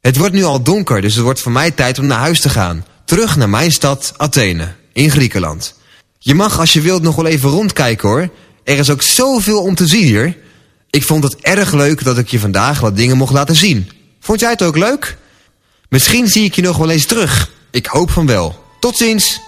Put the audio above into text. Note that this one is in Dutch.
Het wordt nu al donker, dus het wordt voor mij tijd om naar huis te gaan. Terug naar mijn stad Athene, in Griekenland. Je mag als je wilt nog wel even rondkijken hoor. Er is ook zoveel om te zien hier. Ik vond het erg leuk dat ik je vandaag wat dingen mocht laten zien. Vond jij het ook leuk? Misschien zie ik je nog wel eens terug. Ik hoop van wel. Tot ziens!